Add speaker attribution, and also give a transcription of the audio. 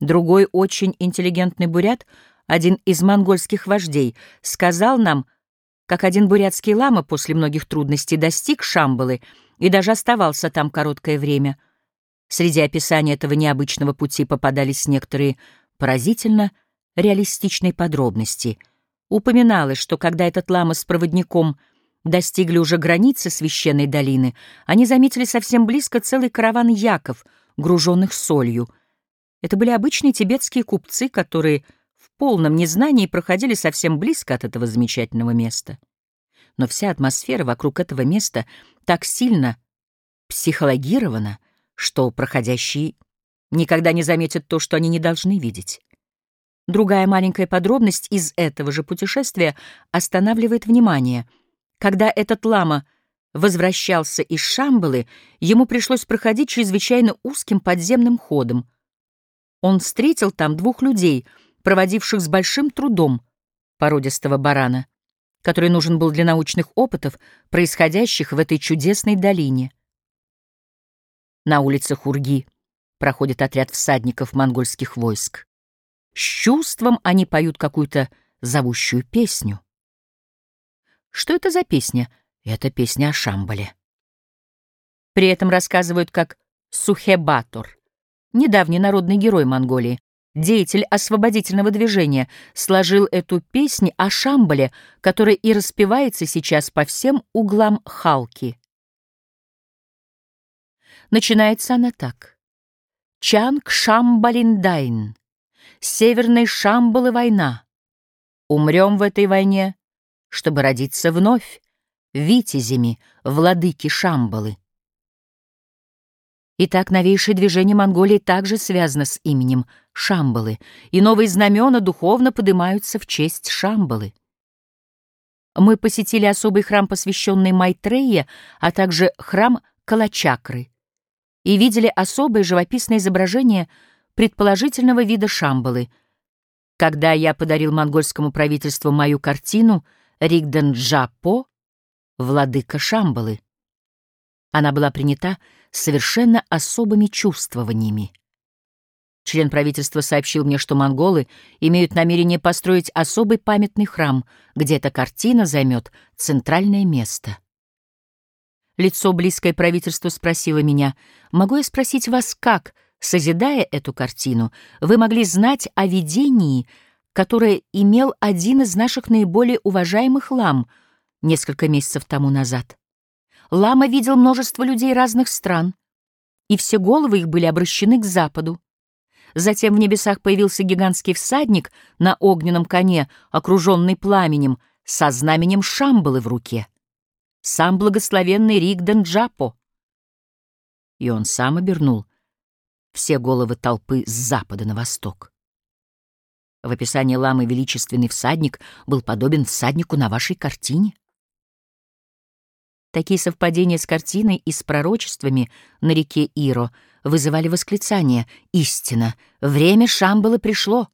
Speaker 1: Другой очень интеллигентный бурят, один из монгольских вождей, сказал нам, как один бурятский лама после многих трудностей достиг Шамбалы и даже оставался там короткое время. Среди описания этого необычного пути попадались некоторые поразительно реалистичные подробности. Упоминалось, что когда этот лама с проводником достигли уже границы священной долины, они заметили совсем близко целый караван яков, груженных солью. Это были обычные тибетские купцы, которые в полном незнании проходили совсем близко от этого замечательного места. Но вся атмосфера вокруг этого места так сильно психологирована, что проходящие никогда не заметят то, что они не должны видеть. Другая маленькая подробность из этого же путешествия останавливает внимание. Когда этот лама возвращался из Шамбалы, ему пришлось проходить чрезвычайно узким подземным ходом. Он встретил там двух людей, проводивших с большим трудом породистого барана, который нужен был для научных опытов, происходящих в этой чудесной долине. На улицах Урги проходит отряд всадников монгольских войск. С чувством они поют какую-то зовущую песню. Что это за песня? Это песня о Шамбале. При этом рассказывают, как Сухебатор, недавний народный герой Монголии, деятель освободительного движения, сложил эту песнь о Шамбале, которая и распевается сейчас по всем углам Халки. Начинается она так. Чанг Шамбалиндайн. Северной Шамбалы война. Умрем в этой войне, чтобы родиться вновь, витязями, владыки Шамбалы. Итак, новейшее движение Монголии также связано с именем Шамбалы, и новые знамена духовно поднимаются в честь Шамбалы. Мы посетили особый храм, посвященный Майтрее, а также храм Калачакры, и видели особое живописное изображение – предположительного вида Шамбалы. Когда я подарил монгольскому правительству мою картину «Ригдан Джапо», «Владыка Шамбалы», она была принята совершенно особыми чувствованиями. Член правительства сообщил мне, что монголы имеют намерение построить особый памятный храм, где эта картина займет центральное место. Лицо, близкое правительству, спросило меня, «Могу я спросить вас, как?» Созидая эту картину, вы могли знать о видении, которое имел один из наших наиболее уважаемых лам несколько месяцев тому назад. Лама видел множество людей разных стран, и все головы их были обращены к западу. Затем в небесах появился гигантский всадник на огненном коне, окруженный пламенем, со знаменем Шамбалы в руке. Сам благословенный Ригдан Джапо. И он сам обернул все головы толпы с запада на восток. В описании ламы величественный всадник был подобен всаднику на вашей картине. Такие совпадения с картиной и с пророчествами на реке Иро вызывали восклицание «Истина! Время Шамбалы пришло!»